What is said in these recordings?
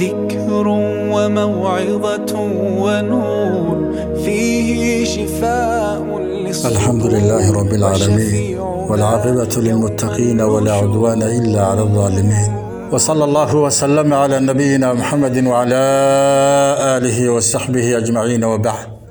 ذكر وموعظة ونور فيه شفاء الحمد لله رب العالمين والعاقبة للمتقين ولا عدوان إلا على الظالمين. وصلى الله وسلم على نبينا محمد وعلى آله وصحبه أجمعين وبعد.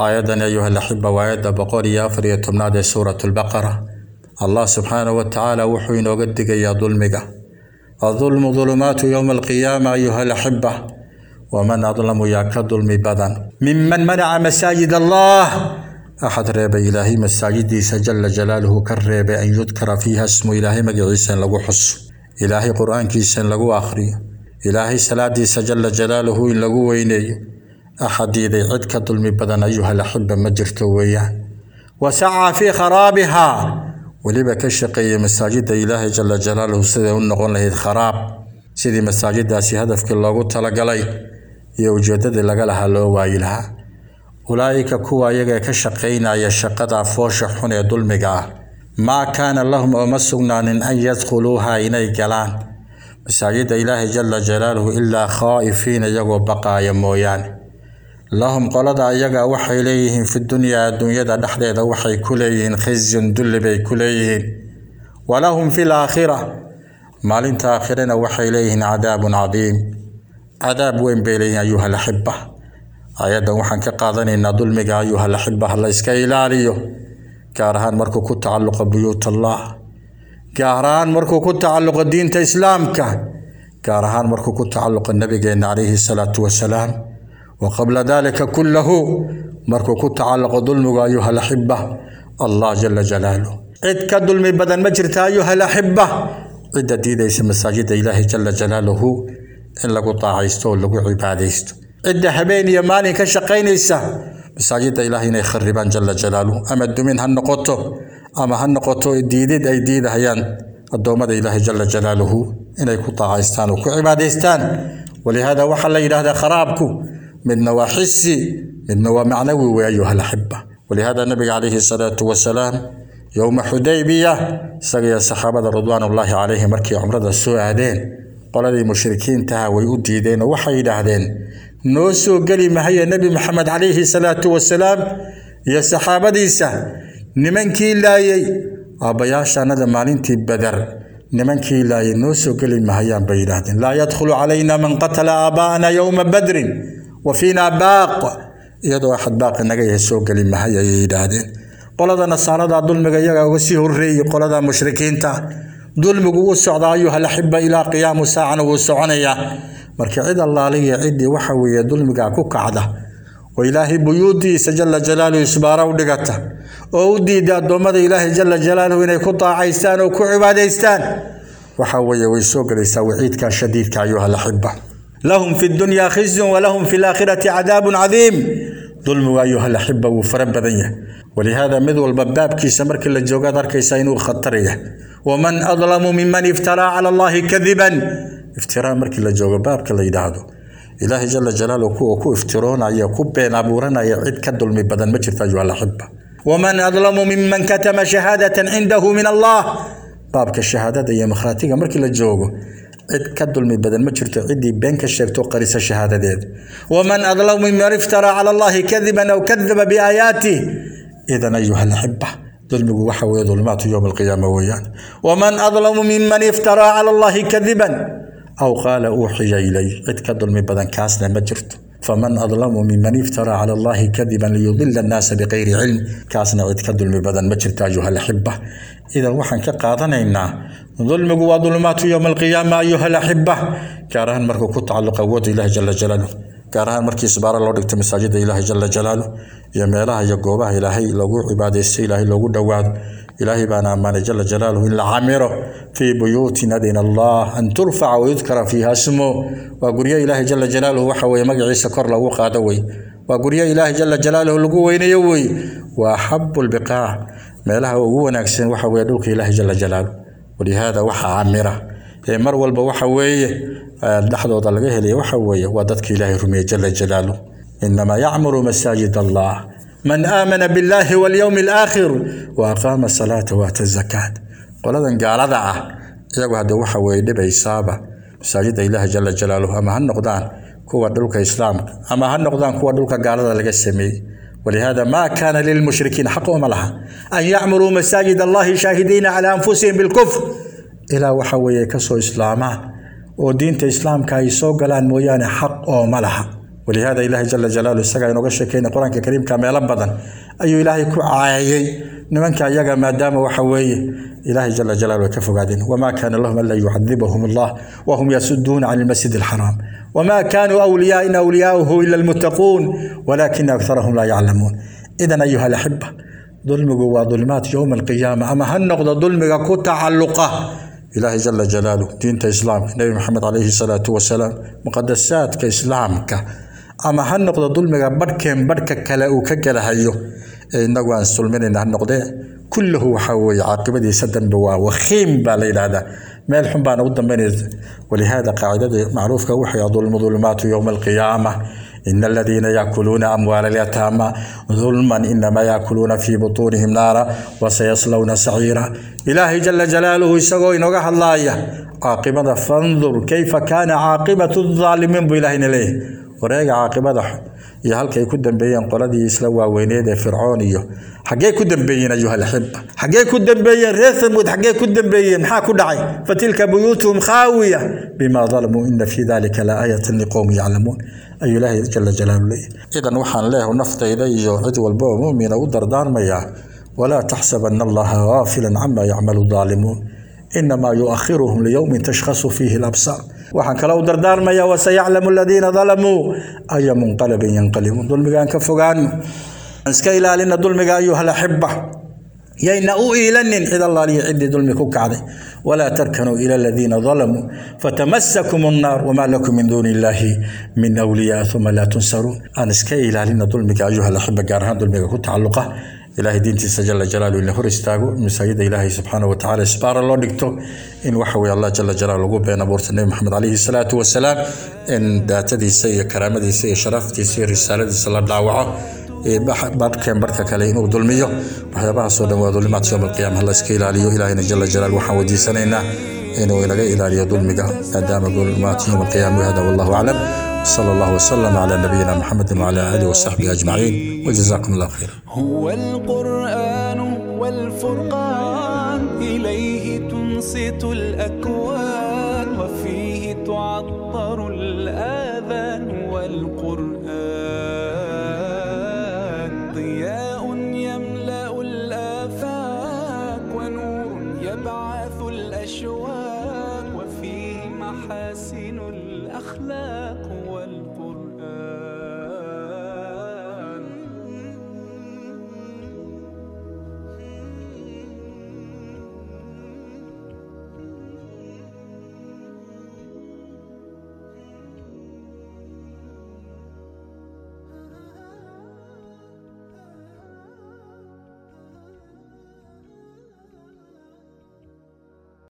آيادنا أيها الأحبة وآيدا بقول يا فري تمنادي سورة البقرة. الله سبحانه وتعالى وحوين وقدق يا ظلمك. الظلم ظلمات يوم القيامة أيها الأحبة. ومن أظلم يا كظلم بدن. ممن منع مساجد الله. أحد ريب إلهي مساجد سجل جلاله كريب أن يذكر فيها اسم إلهي مقعيسا لغو حص إلهي قرآن كيسا لغو آخري. إلهي سلادي سجل جلاله إن لغو وينيه أحديدي عدك ظلمي بدن أيها الأحبة مجرت ويا. وسعى في خرابها. ولبا كشقي مساجد إله جل جلاله سيدي ونغون له خراب. سيدي مساجد داسي هدف كل لغو تلقلي. يوجدد لغلها لو وايلها. أولئك كوا يغا كشقينا يشقد فوش حني ظلمك ما كان لهم أمسونا أن يدخلوها إني مساجد إله جل جلاله إلا خائفين يغو بقايا مويان. لهم قلدا يجا وحي ليهم في الدنيا الدنيا دا دحدا دا وحي كليهن خزي دل بي كليهن. ولهم في الآخرة مالين تاخرين وحي ليهن عذاب عظيم. عذاب وين بيليهن أيها الأحبة؟ أيضا وحن كقاضن إن ظلمك أيها الأحبة الله إسكي لاليو كارهان مركو كنت تعلق بيوت الله. كارهان مركو كنت تعلق الدين تا إسلامك كارهان مركو كنت تعلق النبي عليه الصلاة والسلام. وقبل ذلك كله مركو كنت علق ظلمك أيها الأحبة. الله جل جلاله. عد كظلم بدن مجرت أيها الأحبة. عد ديديس مساجد إله جل جلاله. إن لقو طاعيستو لقو عباديستو. عد هبين يماني كشقينيسا مساجد إلهي يخربان جل جلاله. أما الدمين هالنقطة أما هالنقطة ديدد أي ديد هيان. الدومة إلهي جل جلاله. إن يكون طاعيستان وكو عباديستان. ولهذا وحل إله خرابكو. من نوى حسي نوا معنوي أيها الأحبة. ولهذا النبي عليه الصلاة والسلام يوم حديبية سقي الصحابة رضوان الله عليه مركي عمرة السعادين قال لي مشركين تها ويؤدي دين وحيد عدين نوسو قلي ما هي النبي محمد عليه الصلاة والسلام؟ يا صحابة ديسة نمن كي لاي أبياش أنا دمالين تي بدر نمن كي لاي نوسو قلي ما هي بيد لا يدخل علينا من قتل أبانا يوم بدر. Wafiina baaq iyadoo axad baaqi naga yahay soo geli mahay ayay yidhaahdeen qolada nasaarada dulmiga iyaga uga sii horreeyey qolada mushrikiinta dulmigu wuu socdaa ayuha laxiba ilaa qiyaamu saacana wuu soconayaa marka cid allaaliya ciddii waxa weeye dulmiga ku kacda oo ilaahay buyuudiisa jala jalaaluhu isbaara u dhigata oo u diida addoommada ilaahay jala jalaaluhu inay ku daacaystaan oo ku cibaadaystaan waxa weeye way soo gelaysaa waciidka shadiidka ayuha laxiba لهم في الدنيا خزي ولهم في الآخرة عذاب عظيم. ظلم أيها الأحبة وفربذية ولهذا مذ الباب كي سمرك جوغا دار كيساينو خطرية. ومن أظلم ممن افترى على الله كذبا. افتراء مرك جوغا باب كلا يدعدو إلهي جل جلاله كو كو افترون أي كو بين أبورنا يعيد كدل من بدن مجر أيها الأحبة ومن أظلم ممن كتم شهادة عنده من الله. بابك الشهادة يا مخراتيك مرك جوغو. Cid ka dulmi badan ma jirto ciddii been ka sheegto qarisa shahaadadeed waman adlamu miman iftaraa cala allahi kadiban aw kadaba biaayaatih idan ayuha alaxiba dulmigu waxa weeye dulmaatu yowma alqiyaama weeyaan waman adlamu miman iftaraa cala allahi kadiban aw qaala uuxiya ilay cid ka dulmi badan kaasna ma jirto miman iftaraa cala allahi kadiban liyudila annaasa bikayri cilm kaasna cid ka dulmi badan ma jirto ayuha alaxiba idan waxaan ka qaadanaynaa ظلمك وظلمات يوم القيامة أيها الأحبة. كارهان مركو كنت على قوات إله جل جلاله. كارهان مركي سبارة الله دكت مساجد إله جل جلاله. يميلها يقوبها إلهي لغو عبادة السي إلهي لغو دواد. إلهي بانا أمان جل جلاله إلا عمره في بيوتنا دين الله أن ترفع ويذكر فيها اسمه. وقريا إلهي جل جلاله وحوى مقعي سكر له قادوي. وقريا إلهي جل جلاله لقوة يوي. وحب البقاع. ميلها وقوة ناكسين وحوى دوك إلهي جل جلاله. Walihaada waxa camira ee mar walba waxa weeye dhexdooda laga helaya waxa weeye waa dadka ilaahay rumeeye jala jalaaluh yacmuru masaajid allah man aamana biاllahi walyowmi alaakhir wa aqaama salaata waata zakaat qoladan gaalada ah iyagu hadde waxa weeye dhibaysaaba masaajida ilaahi jala jalaaluh ama ha noqdaan kuwa dhulka islaamka ama ha noqdaan kuwa dhulka gaalada laga sameeyey ولهذا ما كان للمشركين حق وما لها. أن يعمروا مساجد الله شاهدين على أنفسهم بالكفر. إلى وحوية كسو إسلاما ودين إسلام كاي سوغلان مويان حق وما لها. ولهذا إله جل جلاله سقى إنه شكين القرآن الكريم كما يلبضا أي إلهي كعايي نمنك أيها ما دام وحوية إلهي جل جلاله كفوا قاعدين وما كان لهم إلا يعذبهم الله وهم يسدون عن المسجد الحرام. وما كانوا أولياء إن أولياؤه إلا المتقون ولكن أكثرهم لا يعلمون. إذا أيها الأحبة ظلمك وظلمات يوم القيامة أما هالنقضة ظلمك كتعلقه إلهي جل جلاله دين إسلام. نبي محمد عليه الصلاة والسلام مقدسات كإسلامك أما هالنقضة ظلمك بركين بركة كلا وككلا هيو إنه أن سلمنا هالنقضة كله وحوي عاقبته سدا بوا وخيم بالليل هذا meel xun baana u dambaynaysa. Walihaada qaacidada macruufka waxay dulmu dulmaatu yowma alqiyaama إن الذين يأكلون أموال اليتامى ظلما إنما يأكلون في بطونهم نارا وسيصلون سعيرا إلهي جل جلاله يسقو إنوغا الله عاقبة فانظر كيف كان عاقبة الظالمين بإلهنا ليه ورأي عاقبة iyo halkay ku dambeeyeen qoladii isla waaweyneed ee fircoon iyo xaggee ku dambeeyeen ayuha alxiba xaggee ku dambeeyeen reer thamuud xaggee ku dambeeyeen maxaa ku dhacay fatilka buyuutuhum khaawiya bima dalamuu ina fi dalika la aayatan liqowmi yaclamuun ayuu ilaahay jala jalaalu leeyahy idan waxaan leeyahay naftayda iyo cid walba oo muumina u dardaarmayaa walaa taxsabana allaha gaafilan cama yacmalu daalimuun inamaa yuakhiruhum liyowmin tashkhasu fiihi labsaar waxaan kale u dardaarmayaa wasayaclamu aladiina dalamuu aya munqalabin yanqalibuun dulmigaan ka fogaano iska ilaalina dulmiga ayuha alaxiba yayna u iilanin cid allaaliyo ciddii dulmi ku kacday walaa tarkanuu ila aladiina dalamuu fatamasakum annaar wamaa lakum min duuni illaahi min awliyaa uma laa tunsaruun aan iska ilaalina dulmiga ayuha alaxiba gaar ahaan dulmiga ku tacalluqa ilaahay diintiisa jala jalaalu in hor istaago. Masaajida ilaahay subxaana watacaala isbaara loo dhigto in waxa weye allah jala jalaalu lagu been abuurta nebi maxamed calayhi salaatu wasalaam in daatadiisa iyo karaamadiisa iyo sharaftiisa iyo risaaladiisa la dhaawaco barkeen barka kale inuu dulmiyo. Waxyaabahaasoo dhan waa dulimaad yowm alqiyaama hala iska ilaaliyo ilaahayna jala jalaal waxaan weydiisanaynaa inuu inaga ilaaliyo dulmiga maadaama dulmaat yowm alqiyaama hada wallahu aclam صلى الله وسلم على نبينا محمد وعلى آله وصحبه أجمعين وجزاكم الله خيرا. هو القرآن والفرقان إليه تنصت الأكوان وفيه تعطر الآذان والقرآن ضياء يملأ الآفاق ونور يبعث الأشواق وفيه محاسن الأخلاق